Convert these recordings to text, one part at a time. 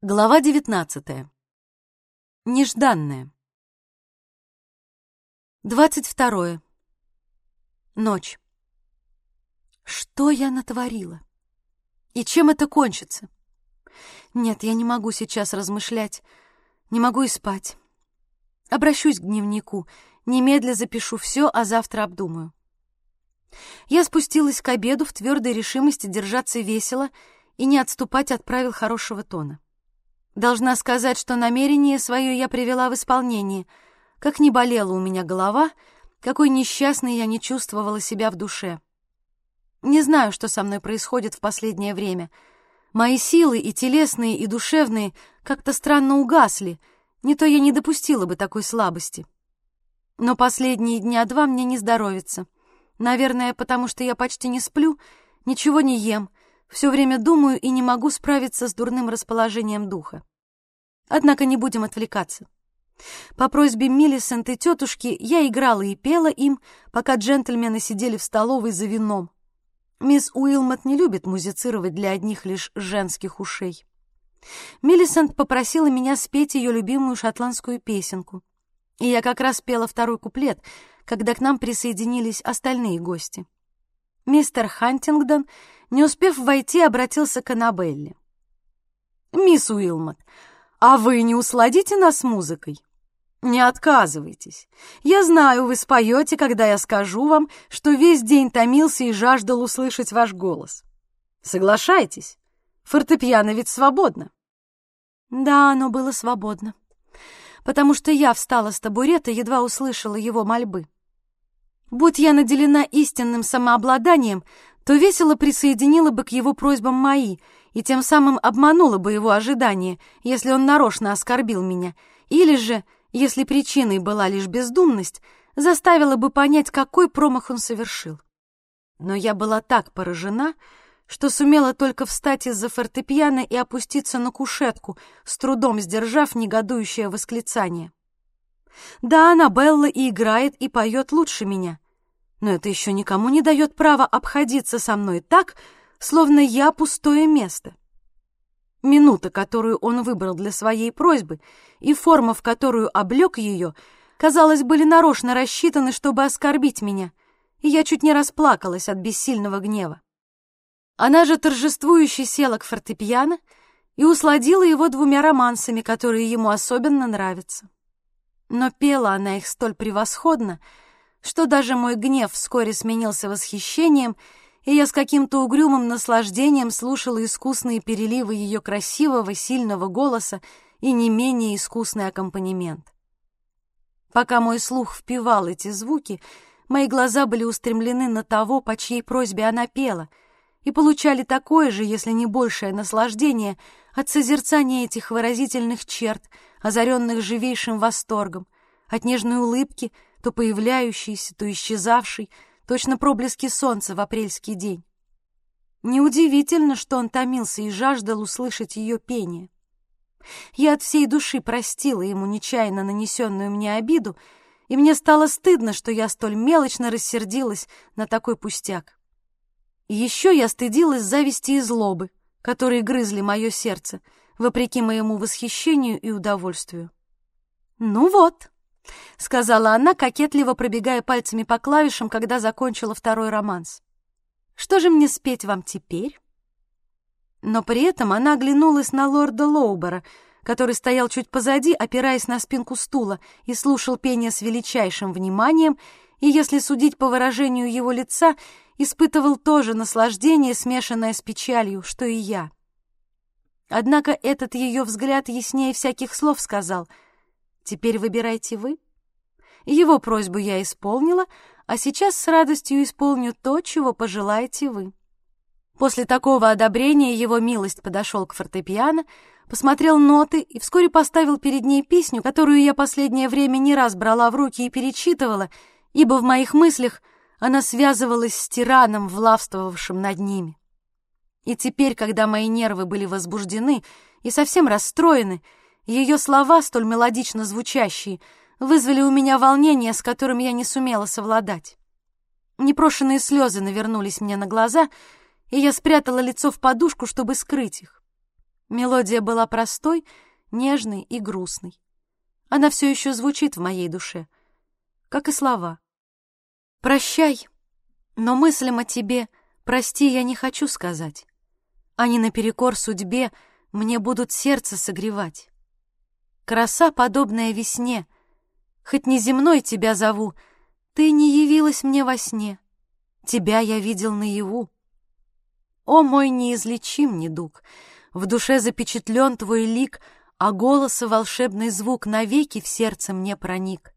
Глава девятнадцатая. Нежданная. Двадцать второе. Ночь. Что я натворила? И чем это кончится? Нет, я не могу сейчас размышлять, не могу и спать. Обращусь к дневнику, немедля запишу все, а завтра обдумаю. Я спустилась к обеду в твердой решимости держаться весело и не отступать от правил хорошего тона. Должна сказать, что намерение свое я привела в исполнение. Как не болела у меня голова, какой несчастной я не чувствовала себя в душе. Не знаю, что со мной происходит в последнее время. Мои силы и телесные, и душевные как-то странно угасли, не то я не допустила бы такой слабости. Но последние дня два мне не здоровится. Наверное, потому что я почти не сплю, ничего не ем, все время думаю и не могу справиться с дурным расположением духа. Однако не будем отвлекаться. По просьбе Миллисент и тетушки я играла и пела им, пока джентльмены сидели в столовой за вином. Мисс Уилмот не любит музицировать для одних лишь женских ушей. Миллисент попросила меня спеть ее любимую шотландскую песенку. И я как раз пела второй куплет, когда к нам присоединились остальные гости. Мистер Хантингдон, не успев войти, обратился к Аннабелле. «Мисс Уилмот, а вы не усладите нас музыкой? Не отказывайтесь. Я знаю, вы споете, когда я скажу вам, что весь день томился и жаждал услышать ваш голос. Соглашайтесь, фортепиано ведь свободно. Да, оно было свободно, потому что я встала с табурета, едва услышала его мольбы. Будь я наделена истинным самообладанием, то весело присоединила бы к его просьбам мои — и тем самым обманула бы его ожидания, если он нарочно оскорбил меня, или же, если причиной была лишь бездумность, заставила бы понять, какой промах он совершил. Но я была так поражена, что сумела только встать из-за фортепиано и опуститься на кушетку, с трудом сдержав негодующее восклицание. Да, Аннабелла и играет, и поет лучше меня, но это еще никому не дает права обходиться со мной так, словно я пустое место. Минута, которую он выбрал для своей просьбы, и форма, в которую облег ее, казалось, были нарочно рассчитаны, чтобы оскорбить меня, и я чуть не расплакалась от бессильного гнева. Она же торжествующе села к фортепиано и усладила его двумя романсами, которые ему особенно нравятся. Но пела она их столь превосходно, что даже мой гнев вскоре сменился восхищением — и я с каким-то угрюмым наслаждением слушала искусные переливы ее красивого, сильного голоса и не менее искусный аккомпанемент. Пока мой слух впивал эти звуки, мои глаза были устремлены на того, по чьей просьбе она пела, и получали такое же, если не большее наслаждение от созерцания этих выразительных черт, озаренных живейшим восторгом, от нежной улыбки, то появляющейся, то исчезавшей, точно проблески солнца в апрельский день. Неудивительно, что он томился и жаждал услышать ее пение. Я от всей души простила ему нечаянно нанесенную мне обиду, и мне стало стыдно, что я столь мелочно рассердилась на такой пустяк. И еще я стыдилась зависти и злобы, которые грызли мое сердце, вопреки моему восхищению и удовольствию. «Ну вот», — сказала она, кокетливо пробегая пальцами по клавишам, когда закончила второй романс. «Что же мне спеть вам теперь?» Но при этом она оглянулась на лорда Лоубера, который стоял чуть позади, опираясь на спинку стула, и слушал пение с величайшим вниманием, и, если судить по выражению его лица, испытывал тоже наслаждение, смешанное с печалью, что и я. Однако этот ее взгляд яснее всяких слов сказал — Теперь выбирайте вы. Его просьбу я исполнила, а сейчас с радостью исполню то, чего пожелаете вы. После такого одобрения его милость подошел к фортепиано, посмотрел ноты и вскоре поставил перед ней песню, которую я последнее время не раз брала в руки и перечитывала, ибо в моих мыслях она связывалась с тираном, влавствовавшим над ними. И теперь, когда мои нервы были возбуждены и совсем расстроены, ее слова, столь мелодично звучащие, вызвали у меня волнение, с которым я не сумела совладать. Непрошенные слезы навернулись мне на глаза, и я спрятала лицо в подушку, чтобы скрыть их. Мелодия была простой, нежной и грустной. Она все еще звучит в моей душе, как и слова. «Прощай, но мыслям о тебе «прости» я не хочу сказать. Они наперекор судьбе мне будут сердце согревать. Краса, подобная весне, хоть не земной тебя зову, ты не явилась мне во сне, тебя я видел наяву. О, мой неизлечим недуг! В душе запечатлен твой лик, А голоса волшебный звук Навеки в сердце мне проник.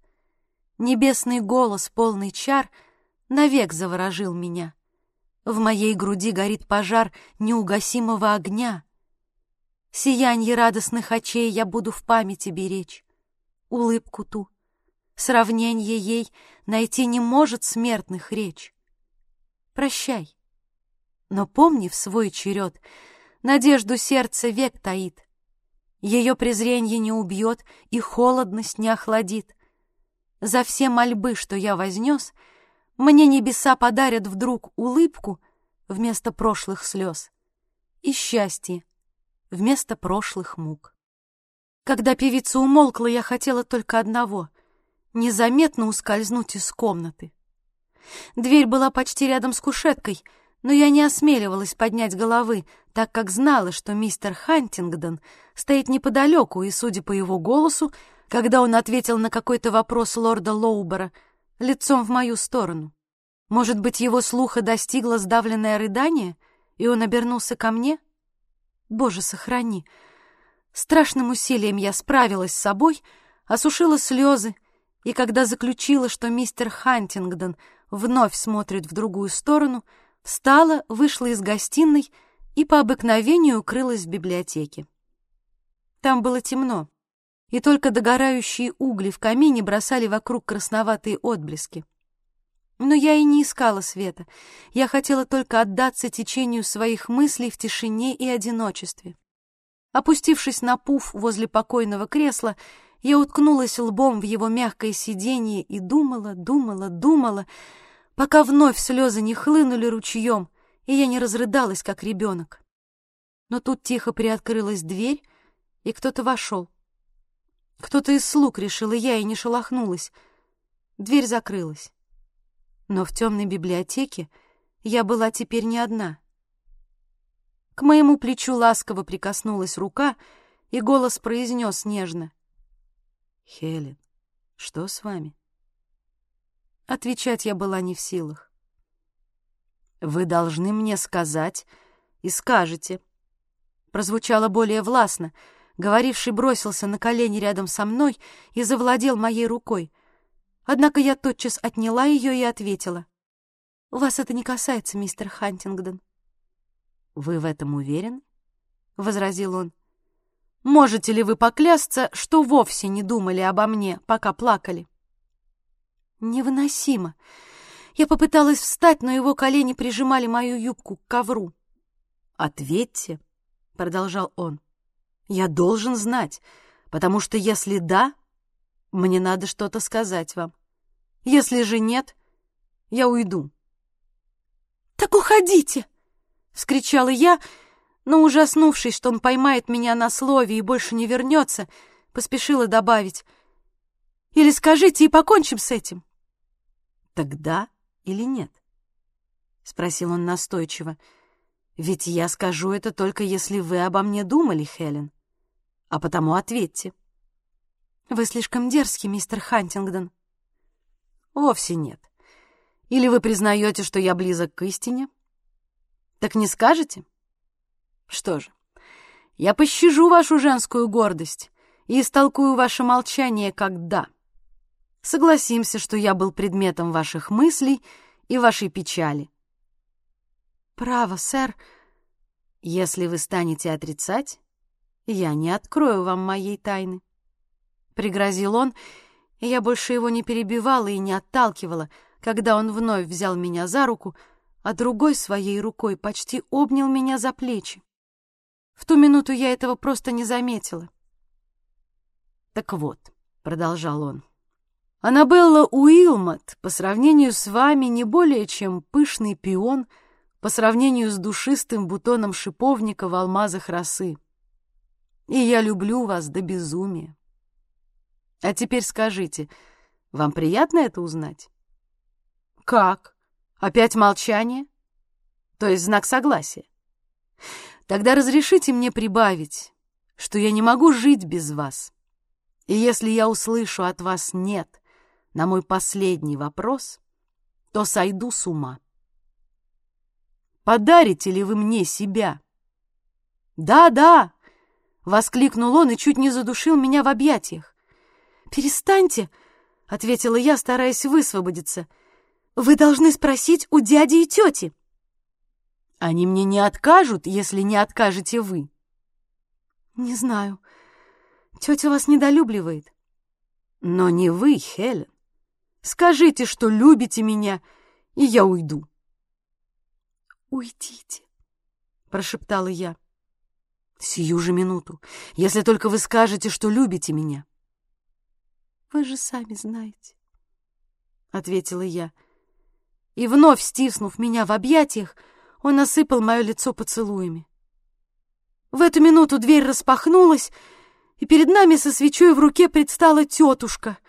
Небесный голос, полный чар, Навек заворожил меня. В моей груди горит пожар Неугасимого огня. Сиянье радостных очей Я буду в памяти беречь. Улыбку ту, сравнение ей Найти не может смертных речь. Прощай. Но помни в свой черед, Надежду сердце век таит. Ее презренье не убьет И холодность не охладит. За все мольбы, что я вознес, Мне небеса подарят вдруг улыбку Вместо прошлых слез и счастье вместо прошлых мук. Когда певица умолкла, я хотела только одного — незаметно ускользнуть из комнаты. Дверь была почти рядом с кушеткой — но я не осмеливалась поднять головы, так как знала, что мистер Хантингдон стоит неподалеку, и, судя по его голосу, когда он ответил на какой-то вопрос лорда Лоубера, лицом в мою сторону. Может быть, его слуха достигло сдавленное рыдание, и он обернулся ко мне? Боже, сохрани! Страшным усилием я справилась с собой, осушила слезы, и когда заключила, что мистер Хантингдон вновь смотрит в другую сторону — Встала, вышла из гостиной и по обыкновению укрылась в библиотеке. Там было темно, и только догорающие угли в камине бросали вокруг красноватые отблески. Но я и не искала света. Я хотела только отдаться течению своих мыслей в тишине и одиночестве. Опустившись на пуф возле покойного кресла, я уткнулась лбом в его мягкое сиденье и думала, думала, думала, пока вновь слезы не хлынули ручьем, и я не разрыдалась, как ребенок. Но тут тихо приоткрылась дверь, и кто-то вошел. Кто-то из слуг, решила я, и не шелохнулась. Дверь закрылась. Но в темной библиотеке я была теперь не одна. К моему плечу ласково прикоснулась рука, и голос произнес нежно. «Хелен, что с вами?» Отвечать я была не в силах. «Вы должны мне сказать и скажете». Прозвучало более властно. Говоривший бросился на колени рядом со мной и завладел моей рукой. Однако я тотчас отняла ее и ответила. «Вас это не касается, мистер Хантингдон». «Вы в этом уверены?» — возразил он. «Можете ли вы поклясться, что вовсе не думали обо мне, пока плакали?» Невыносимо. Я попыталась встать, но его колени прижимали мою юбку к ковру. «Ответьте», — продолжал он. «Я должен знать, потому что если да, мне надо что-то сказать вам. Если же нет, я уйду». «Так уходите!» — вскричала я, но, ужаснувшись, что он поймает меня на слове и больше не вернется, поспешила добавить. «Или скажите, и покончим с этим». Тогда или нет? Спросил он настойчиво. Ведь я скажу это только если вы обо мне думали, Хелен. А потому ответьте. Вы слишком дерзкий, мистер Хантингдон. Вовсе нет. Или вы признаете, что я близок к истине? Так не скажете? Что же, я пощажу вашу женскую гордость и истолкую ваше молчание как «да». Согласимся, что я был предметом ваших мыслей и вашей печали. Право, сэр. Если вы станете отрицать, я не открою вам моей тайны. Пригрозил он, и я больше его не перебивала и не отталкивала, когда он вновь взял меня за руку, а другой своей рукой почти обнял меня за плечи. В ту минуту я этого просто не заметила. «Так вот», — продолжал он, — Аннабелла Уилмот по сравнению с вами не более чем пышный пион по сравнению с душистым бутоном шиповника в алмазах росы. И я люблю вас до безумия. А теперь скажите, вам приятно это узнать? Как? Опять молчание? То есть знак согласия? Тогда разрешите мне прибавить, что я не могу жить без вас. И если я услышу от вас «нет» на мой последний вопрос, то сойду с ума. Подарите ли вы мне себя? Да, да, воскликнул он и чуть не задушил меня в объятиях. Перестаньте, ответила я, стараясь высвободиться. Вы должны спросить у дяди и тети. Они мне не откажут, если не откажете вы. Не знаю. Тетя вас недолюбливает. Но не вы, Хелен. Скажите, что любите меня, и я уйду. «Уйдите», — прошептала я. «Сию же минуту, если только вы скажете, что любите меня». «Вы же сами знаете», — ответила я. И вновь стиснув меня в объятиях, он осыпал мое лицо поцелуями. В эту минуту дверь распахнулась, и перед нами со свечой в руке предстала тетушка,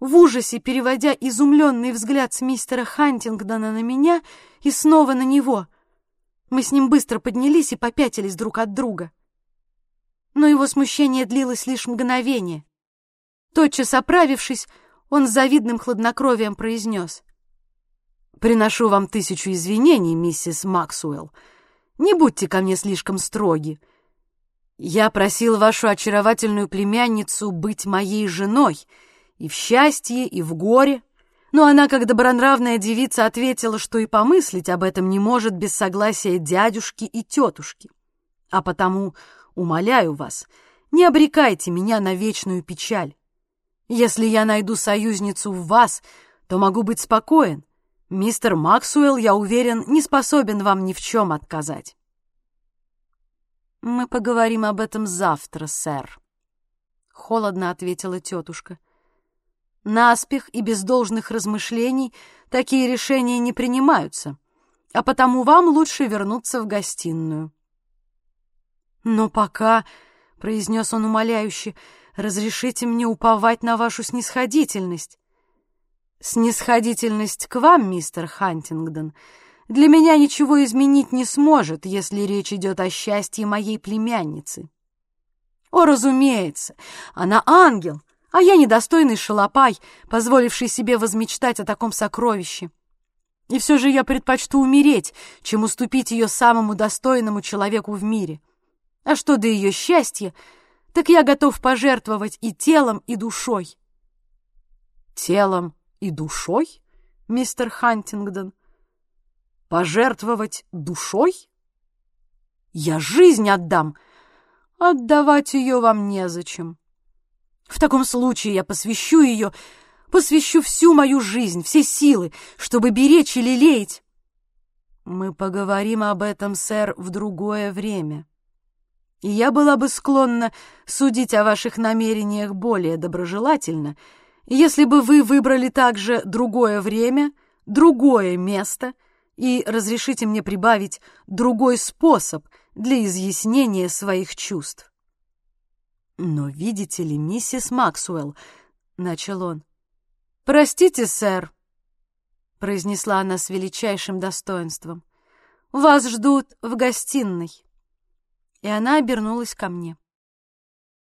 в ужасе переводя изумленный взгляд с мистера Хантингдона на меня и снова на него. Мы с ним быстро поднялись и попятились друг от друга. Но его смущение длилось лишь мгновение. Тотчас оправившись, он с завидным хладнокровием произнес. «Приношу вам тысячу извинений, миссис Максуэлл. Не будьте ко мне слишком строги. Я просил вашу очаровательную племянницу быть моей женой и в счастье, и в горе, но она, как добронравная девица, ответила, что и помыслить об этом не может без согласия дядюшки и тетушки. А потому, умоляю вас, не обрекайте меня на вечную печаль. Если я найду союзницу в вас, то могу быть спокоен. Мистер Максуэлл, я уверен, не способен вам ни в чем отказать. «Мы поговорим об этом завтра, сэр», — холодно ответила тетушка. Наспех и без должных размышлений такие решения не принимаются, а потому вам лучше вернуться в гостиную. «Но пока», — произнес он умоляюще, — «разрешите мне уповать на вашу снисходительность». «Снисходительность к вам, мистер Хантингдон, для меня ничего изменить не сможет, если речь идет о счастье моей племянницы». «О, разумеется, она ангел», а я недостойный шалопай, позволивший себе возмечтать о таком сокровище. И все же я предпочту умереть, чем уступить ее самому достойному человеку в мире. А что до ее счастья, так я готов пожертвовать и телом, и душой. Телом и душой, мистер Хантингдон? Пожертвовать душой? Я жизнь отдам. Отдавать ее вам незачем. В таком случае я посвящу ее, посвящу всю мою жизнь, все силы, чтобы беречь и лелеять. Мы поговорим об этом, сэр, в другое время. И я была бы склонна судить о ваших намерениях более доброжелательно, если бы вы выбрали также другое время, другое место и разрешите мне прибавить другой способ для изъяснения своих чувств. «Но видите ли, миссис Максуэлл», — начал он. «Простите, сэр», — произнесла она с величайшим достоинством. «Вас ждут в гостиной». И она обернулась ко мне.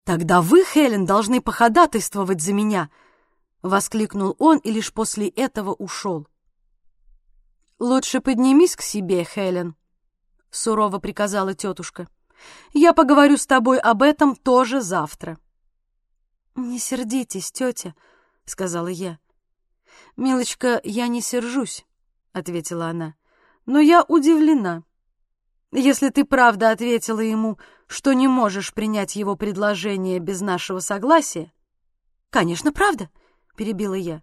«Тогда вы, Хелен, должны походатайствовать за меня», — воскликнул он и лишь после этого ушел. «Лучше поднимись к себе, Хелен», — сурово приказала тетушка. Я поговорю с тобой об этом тоже завтра. Не сердитесь, тетя, сказала я. Милочка, я не сержусь, ответила она. Но я удивлена. Если ты правда ответила ему, что не можешь принять его предложение без нашего согласия... Конечно, правда, перебила я.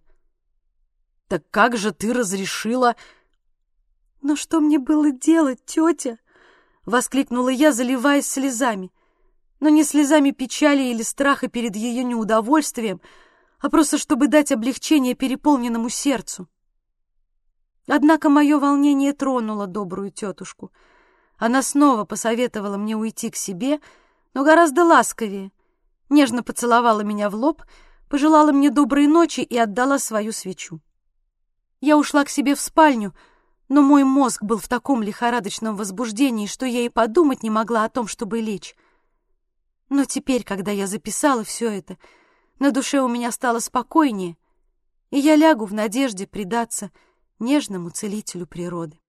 Так как же ты разрешила... Но что мне было делать, тетя? Воскликнула я, заливаясь слезами. Но не слезами печали или страха перед ее неудовольствием, а просто чтобы дать облегчение переполненному сердцу. Однако мое волнение тронуло добрую тетушку. Она снова посоветовала мне уйти к себе, но гораздо ласковее. Нежно поцеловала меня в лоб, пожелала мне доброй ночи и отдала свою свечу. Я ушла к себе в спальню, но мой мозг был в таком лихорадочном возбуждении, что я и подумать не могла о том, чтобы лечь. Но теперь, когда я записала все это, на душе у меня стало спокойнее, и я лягу в надежде предаться нежному целителю природы.